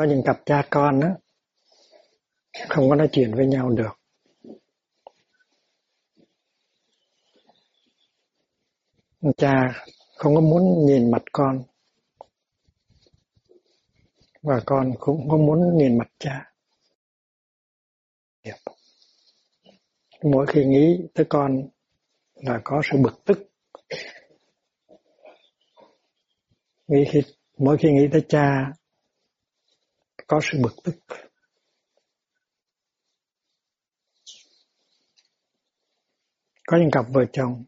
có những cặp cha con đó không có nói chuyện với nhau được. Cha không có muốn nhìn mặt con, và con cũng không muốn nhìn mặt cha. Mỗi khi nghĩ tới con là có sự bực tức. Nghĩ khi, mỗi khi nghĩ tới cha có sự bực tức. Có những cặp vợ chồng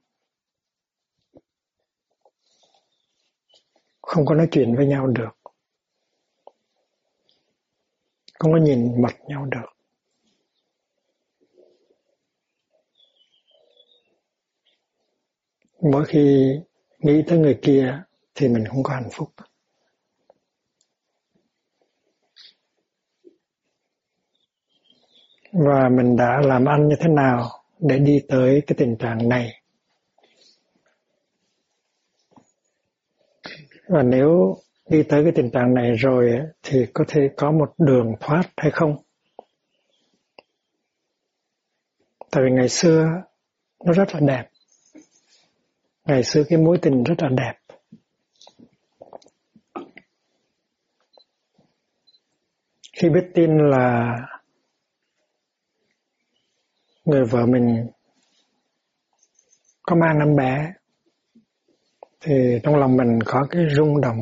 không có nói chuyện với nhau được. Không có nhìn mặt nhau được. Mỗi khi nghĩ tới người kia thì mình không có hạnh phúc. Và mình đã làm ăn như thế nào để đi tới cái tình trạng này? Và nếu đi tới cái tình trạng này rồi thì có thể có một đường thoát hay không? Tại vì ngày xưa nó rất là đẹp. Ngày xưa cái mối tình rất là đẹp. Khi biết tin là người vợ mình có mang em bé thì trong lòng mình có cái rung động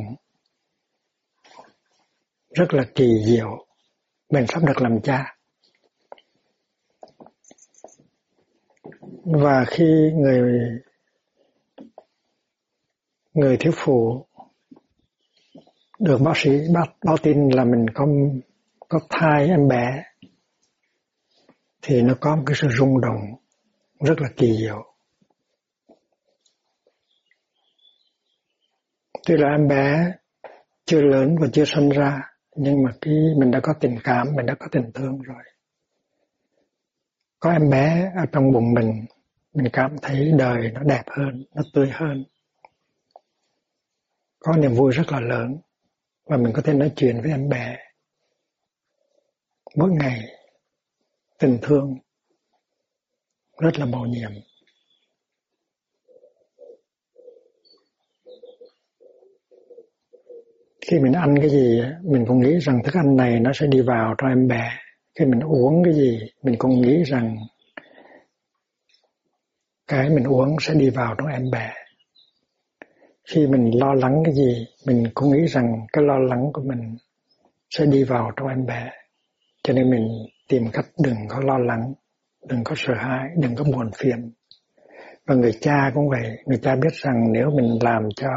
rất là kỳ diệu. Mình sắp được làm cha. Và khi người người thiếu phụ được bác sĩ báo, báo tin là mình có có thai em bé thì nó có một cái sự rung động rất là kỳ diệu Tuy là em bé chưa lớn và chưa sinh ra, nhưng mà cái mình đã có tình cảm, mình đã có tình thương rồi. Có em bé ở trong bụng mình, mình cảm thấy đời nó đẹp hơn, nó tươi hơn. Có niềm vui rất là lớn và mình có thể nói chuyện với em bé. Mỗi ngày tình thương rất là màu nhiệm. khi mình ăn cái gì, mình cũng nghĩ rằng thức ăn này nó sẽ đi vào cho em bé. Khi mình uống cái gì, mình cũng nghĩ rằng cái mình uống sẽ đi vào trong em bé. Khi mình lo lắng cái gì, mình cũng nghĩ rằng cái lo lắng của mình sẽ đi vào trong em bé. Cho nên mình tìm cách đừng có lo lắng đừng có sợ hãi đừng có buồn phiền. Và người cha cũng vậy người cha biết rằng nếu mình làm cho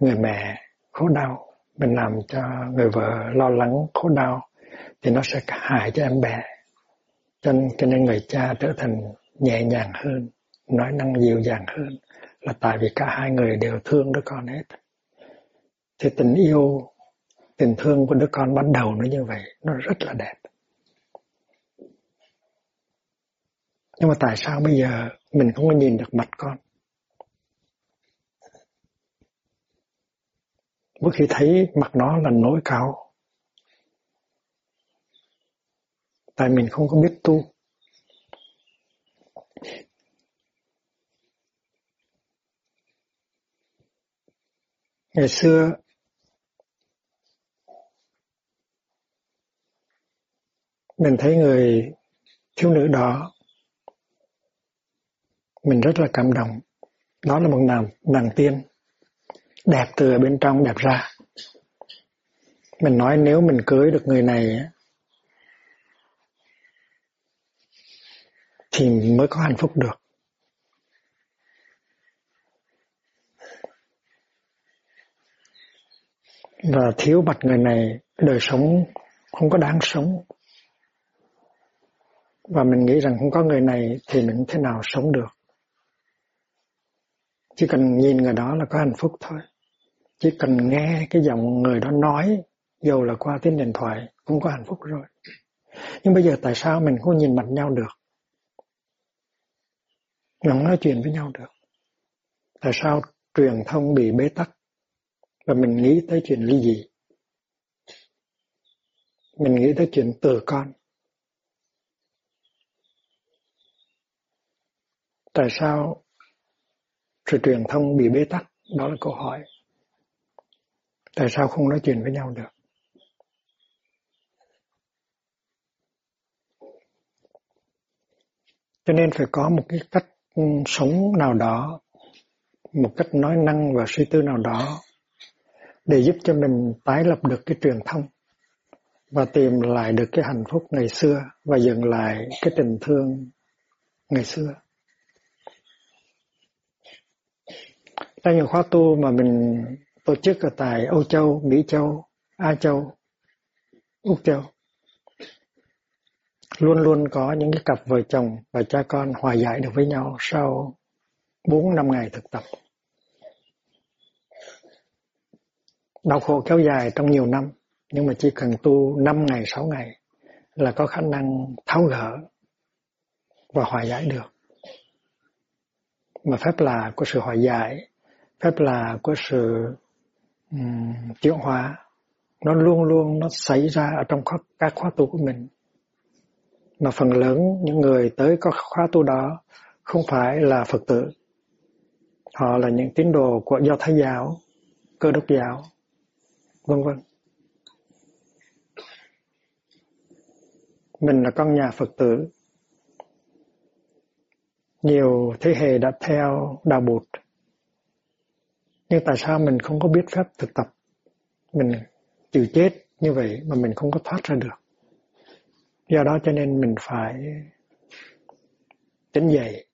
người mẹ khổ đau mình làm cho người vợ lo lắng khổ đau thì nó sẽ hại cho em bé. Cho nên, cho nên người cha trở thành nhẹ nhàng hơn nói năng dịu dàng hơn là tại vì cả hai người đều thương đứa con hết. Thì tình yêu tình thương của đứa con ban đầu nó như vậy nó rất là đẹp. Nhưng mà tại sao bây giờ mình không có nhìn được mặt con? Mỗi khi thấy mặt nó là nỗi cao tại mình không có biết tu. Ngày xưa, mình thấy người thiếu nữ đó mình rất là cảm động. Đó là một nàng nàng tiên. Đẹp từ bên trong, đẹp ra. Mình nói nếu mình cưới được người này thì mới có hạnh phúc được. Và thiếu mặt người này, đời sống không có đáng sống. Và mình nghĩ rằng không có người này thì mình thế nào sống được chỉ cần nhìn người đó là có hạnh phúc thôi. Chỉ cần nghe cái giọng người đó nói, dù là qua tiếng điện thoại, cũng có hạnh phúc rồi. Nhưng bây giờ tại sao mình không nhìn mặt nhau được? Mình không nói chuyện với nhau được. Tại sao truyền thông bị bế tắc? Và mình nghĩ tới chuyện ly dị. Mình nghĩ tới chuyện từ con. Tại sao sự truyền thông bị bế tắc, đó là câu hỏi tại sao không nói chuyện với nhau được cho nên phải có một cái cách ừ, sống nào đó, một cách nói năng và suy tư nào đó để giúp cho mình tái lập được cái truyền thông và tìm lại được cái hạnh phúc ngày xưa và dừng lại cái tình thương ngày xưa. Trong những khóa tu mà mình tổ chức ở tại Âu Châu, Mỹ Châu, A Châu, Úc Châu, luôn luôn có những cái cặp vợ chồng và cha con hòa giải được với nhau sau 4 năm ngày thực tập. Đau khổ kéo dài trong nhiều năm, nhưng mà chỉ cần tu 5 ngày, 6 ngày là có khả năng tháo gỡ và hòa giải được. Mà phép là của sự hòa giải, phép là của sự um, chuyển hóa, nó luôn luôn nó xảy ra ở trong các khóa tu của mình. Mà phần lớn những người tới có khóa tu đó không phải là Phật tử. Họ là những tín đồ của Do Thái giáo, Cơ đốc giáo, vân vân. Mình là con nhà Phật tử. Nhiều thế hệ đã theo đạo Bụt. Nhưng tại sao mình không có biết phép thực tập? Mình chịu chết như vậy mà mình không có thoát ra được. Do đó cho nên mình phải tỉnh dậy.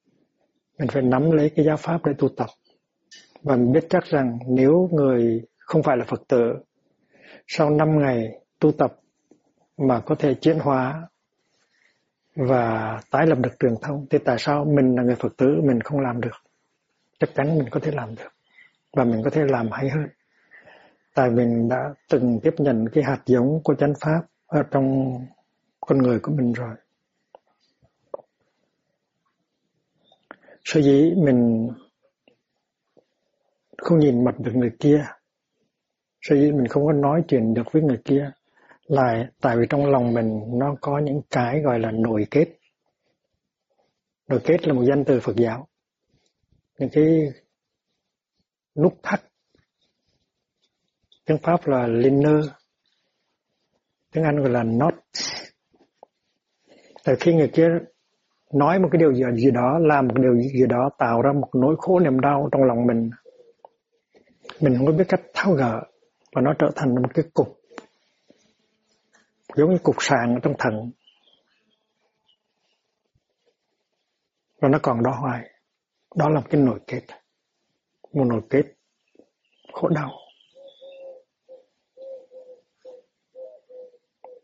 Mình phải nắm lấy cái giáo pháp để tu tập. Và mình biết chắc rằng nếu người không phải là Phật tử, sau 5 ngày tu tập mà có thể chuyển hóa và tái lập được truyền thông, thì tại sao mình là người Phật tử mình không làm được chắc chắn mình có thể làm được và mình có thể làm hay hơn. Tại mình đã từng tiếp nhận cái hạt giống của chánh pháp ở trong con người của mình rồi. Sở dĩ mình không nhìn mặt được người kia, sở dĩ mình không có nói chuyện được với người kia, là tại vì trong lòng mình nó có những cái gọi là nội kết. Nội kết là một danh từ Phật giáo. Những cái nút thắt. Tiếng Pháp là linner tiếng Anh gọi là knot. Tại khi người kia nói một cái điều gì, gì đó làm một điều gì đó tạo ra một nỗi khổ niềm đau trong lòng mình. Mình không có biết cách tháo gỡ và nó trở thành một cái cục giống như cục sạn ở trong thận. Và nó còn đó hoài. Đó là một cái nội kết một nỗi kết khổ đau.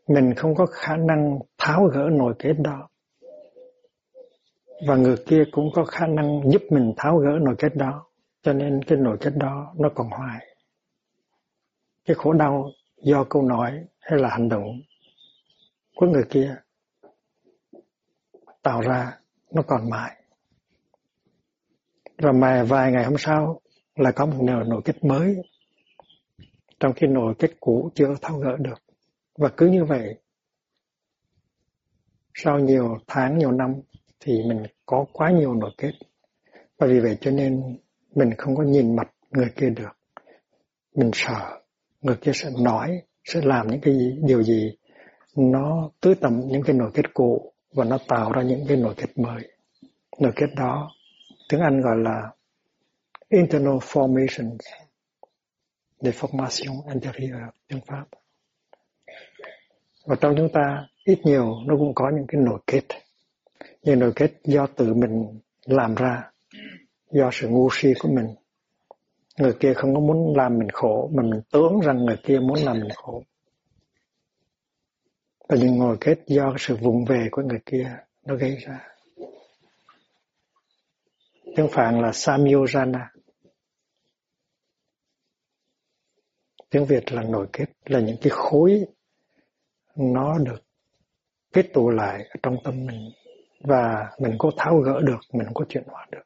Mình không có khả năng tháo gỡ nỗi kết đó. Và người kia cũng có khả năng giúp mình tháo gỡ nỗi kết đó. Cho nên cái nỗi kết đó nó còn hoài. Cái khổ đau do câu nói hay là hành động của người kia tạo ra nó còn mãi và mà vài ngày hôm sau là có một nồi nội kết mới. Trong khi nồi kết cũ chưa tháo gỡ được. Và cứ như vậy sau nhiều tháng nhiều năm thì mình có quá nhiều nội kết và vì vậy cho nên mình không có nhìn mặt người kia được. Mình sợ người kia sẽ nói sẽ làm những cái gì, điều gì nó tưới tầm những cái nội kết cũ và nó tạo ra những cái nội kết mới. Nội kết đó tiếng Anh gọi là internal formations deformation interior, tiếng Pháp. Và trong chúng ta ít nhiều nó cũng có những cái nội kết. Những nội kết do tự mình làm ra do sự ngu si của mình. Người kia không có muốn làm mình khổ mà mình tưởng rằng người kia muốn làm mình khổ. Và những ngồi kết do sự vụng về của người kia nó gây ra tiếng phạn là samyojana tiếng việt là nổi kết, là những cái khối nó được kết tụ lại ở trong tâm mình. Và mình có tháo gỡ được, mình có chuyển hóa được.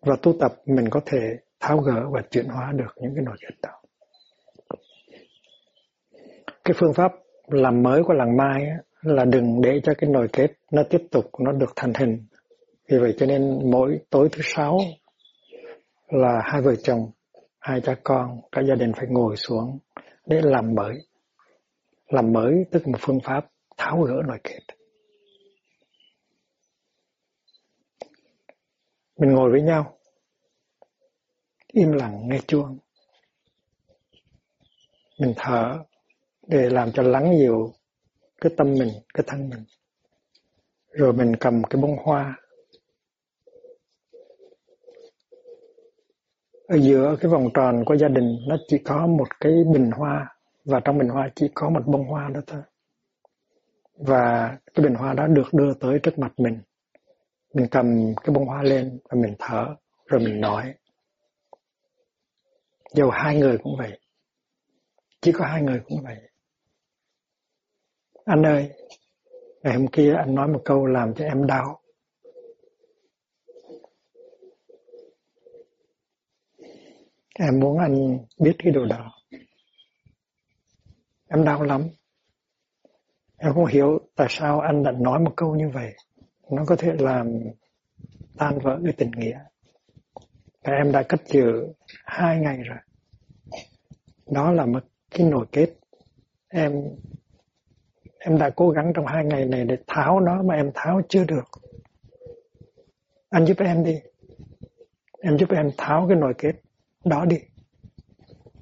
Và tu tập, mình có thể tháo gỡ và chuyển hóa được những cái nỗi kết đó. Cái phương pháp làm mới của làng mai là đừng để cho cái nồi kết nó tiếp tục, nó được thành hình. Vì vậy cho nên mỗi tối thứ sáu là hai vợ chồng, hai cha con, cả gia đình phải ngồi xuống để làm mới. Làm mới tức một phương pháp tháo gỡ nội kết. Mình ngồi với nhau, im lặng nghe chuông mình thở để làm cho lắng dịu cái tâm mình, cái thân mình. Rồi mình cầm cái bông hoa. Ở giữa cái vòng tròn của gia đình, nó chỉ có một cái bình hoa và trong bình hoa chỉ có một bông hoa đó thôi. Và cái bình hoa đó được đưa tới trước mặt mình. Mình cầm cái bông hoa lên và mình thở, rồi mình nói. Dầu hai người cũng vậy. Chỉ có hai người cũng vậy anh ơi ngày hôm kia anh nói một câu làm cho em đau. Em muốn anh biết cái điều đó. Em đau lắm. Em không hiểu tại sao anh đã nói một câu như vậy. Nó có thể làm tan vỡ cái tình nghĩa. Và em đã cất giữ hai ngày rồi. Đó là một cái nổi kết. Em em đã cố gắng trong hai ngày này để tháo nó mà em tháo chưa được. Anh giúp em đi. Em giúp em tháo cái nội kết đó đi.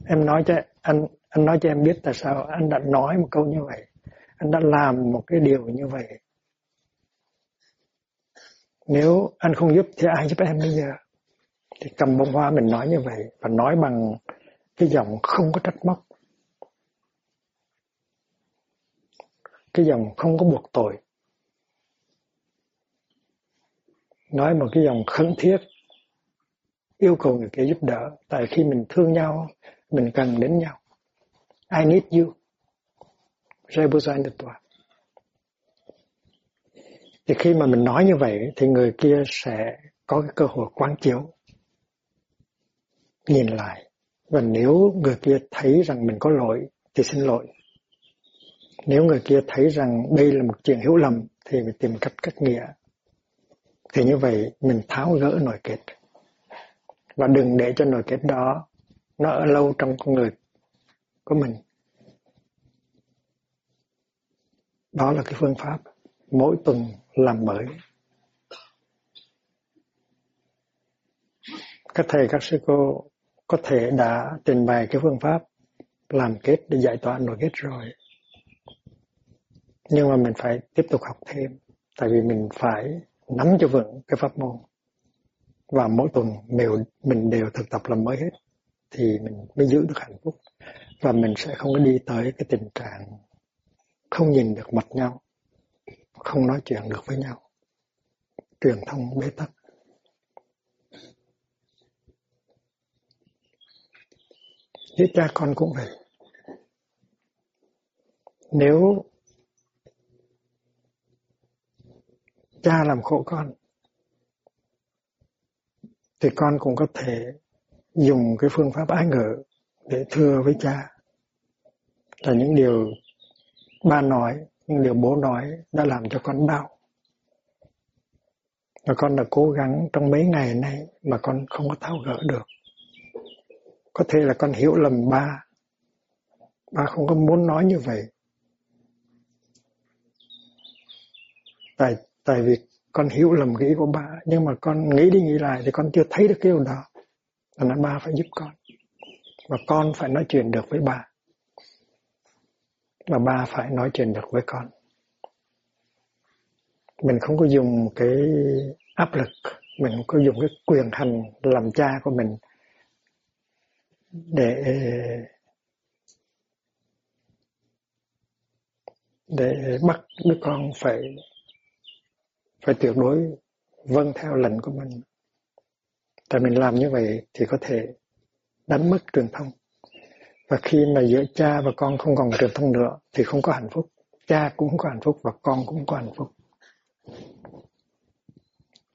Em nói cho anh anh nói cho em biết tại sao anh đã nói một câu như vậy. Anh đã làm một cái điều như vậy. Nếu anh không giúp thì ai giúp em bây giờ? Thì cầm bông hoa mình nói như vậy và nói bằng cái giọng không có trách móc. Cái dòng không có buộc tội. Nói một cái dòng khẩn thiết, yêu cầu người kia giúp đỡ, tại khi mình thương nhau, mình cần đến nhau. I need you. Represent tòa thì khi mà mình nói như vậy, thì người kia sẽ có cái cơ hội quán chiếu, nhìn lại. Và nếu người kia thấy rằng mình có lỗi, thì xin lỗi nếu người kia thấy rằng đây là một chuyện hiểu lầm thì phải tìm cách cách nghĩa. Thì như vậy mình tháo gỡ nội kết. Và đừng để cho nội kết đó nó ở lâu trong con người của mình. Đó là cái phương pháp mỗi tuần làm mới. Các thầy, các sư cô có thể đã trình bày cái phương pháp làm kết để giải tỏa nội kết rồi nhưng mà mình phải tiếp tục học thêm, tại vì mình phải nắm cho vững cái pháp môn. Và mỗi tuần đều, mình đều thực tập làm mới hết, thì mình mới giữ được hạnh phúc. Và mình sẽ không có đi tới cái tình trạng không nhìn được mặt nhau, không nói chuyện được với nhau. Truyền thông bế tắc. Với cha con cũng vậy. Nếu cha làm khổ con, thì con cũng có thể dùng cái phương pháp ái ngữ để thưa với cha. Là những điều ba nói, những điều bố nói đã làm cho con đau. Và con đã cố gắng trong mấy ngày nay mà con không có tháo gỡ được. Có thể là con hiểu lầm ba. Ba không có muốn nói như vậy. Tại tại vì con hiểu lầm nghĩ của ba, nhưng mà con nghĩ đi nghĩ lại thì con chưa thấy được cái điều đó. Thành ra ba phải giúp con. Và con phải nói chuyện được với ba. Và ba phải nói chuyện được với con. Mình không có dùng cái áp lực, mình không có dùng cái quyền hành làm cha của mình để để bắt đứa con phải phải tuyệt đối vâng theo lệnh của mình. Tại mình làm như vậy thì có thể đánh mất truyền thông. Và khi mà giữa cha và con không còn truyền thông nữa thì không có hạnh phúc. Cha cũng không có hạnh phúc và con cũng không có hạnh phúc.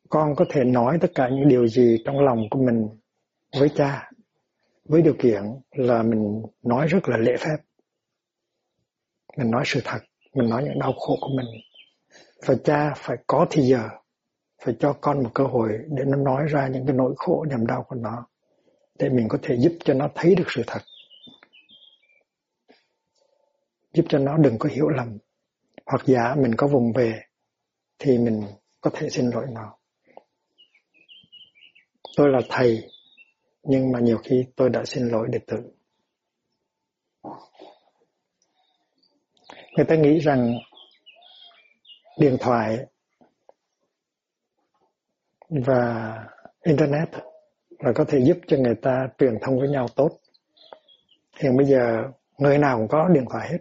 Con có thể nói tất cả những điều gì trong lòng của mình với cha, với điều kiện là mình nói rất là lễ phép mình nói sự thật, mình nói những đau khổ của mình và cha phải có thì giờ, phải cho con một cơ hội để nó nói ra những cái nỗi khổ, niềm đau của nó, để mình có thể giúp cho nó thấy được sự thật. Giúp cho nó đừng có hiểu lầm, hoặc giả mình có vùng về thì mình có thể xin lỗi nó. Tôi là thầy, nhưng mà nhiều khi tôi đã xin lỗi đệ tử. Người ta nghĩ rằng điện thoại và internet là có thể giúp cho người ta truyền thông với nhau tốt. Hiện bây giờ người nào cũng có điện thoại hết.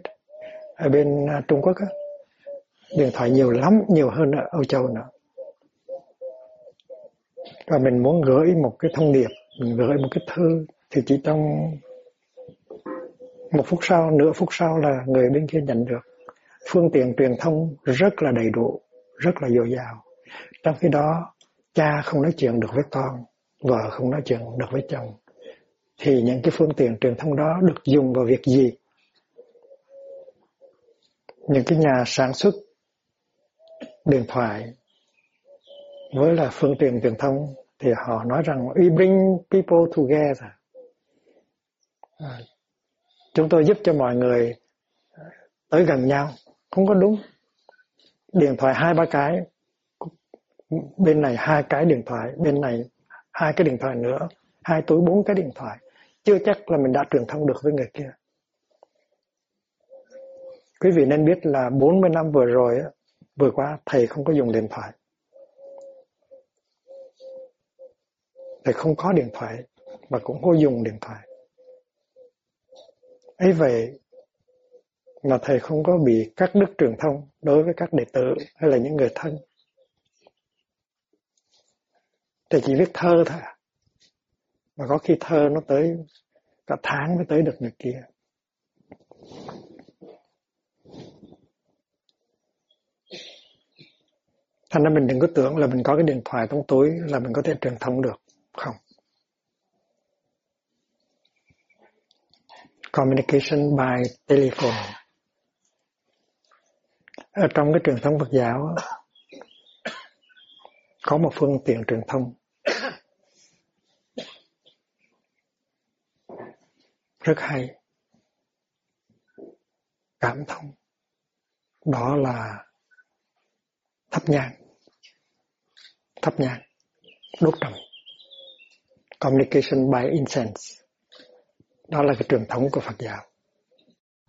Ở bên à, Trung Quốc á, điện thoại nhiều lắm nhiều hơn ở Âu Châu nữa. Và mình muốn gửi một cái thông điệp mình gửi một cái thư thì chỉ trong một phút sau nửa phút sau là người bên kia nhận được phương tiện truyền thông rất là đầy đủ rất là dồi dào. Trong khi đó cha không nói chuyện được với con vợ không nói chuyện được với chồng. Thì những cái phương tiện truyền thông đó được dùng vào việc gì? Những cái nhà sản xuất điện thoại với là phương tiện truyền thông thì họ nói rằng we bring people together. À, chúng tôi giúp cho mọi người tới gần nhau không có đúng. Điện thoại hai, ba cái. Bên này hai cái điện thoại, bên này hai cái điện thoại nữa. Hai túi, bốn cái điện thoại. Chưa chắc là mình đã truyền thông được với người kia. Quý vị nên biết là 40 năm vừa rồi vừa qua thầy không có dùng điện thoại. Thầy không có điện thoại mà cũng không dùng điện thoại. Ấy vậy mà thầy không có bị cắt đứt truyền thông đối với các đệ tử hay là những người thân. Thầy chỉ viết thơ thôi. Mà có khi thơ nó tới cả tháng mới tới được người kia. Thành ra mình đừng có tưởng là mình có cái điện thoại trong túi là mình có thể truyền thông được, không. Communication by telephone ở trong cái truyền thống Phật giáo, có một phương tiện truyền thông. Rất hay. Cảm thông. Đó là thắp nhang. Thắp nhang. Đốt trầm. Communication by incense. Đó là cái truyền thống của Phật giáo.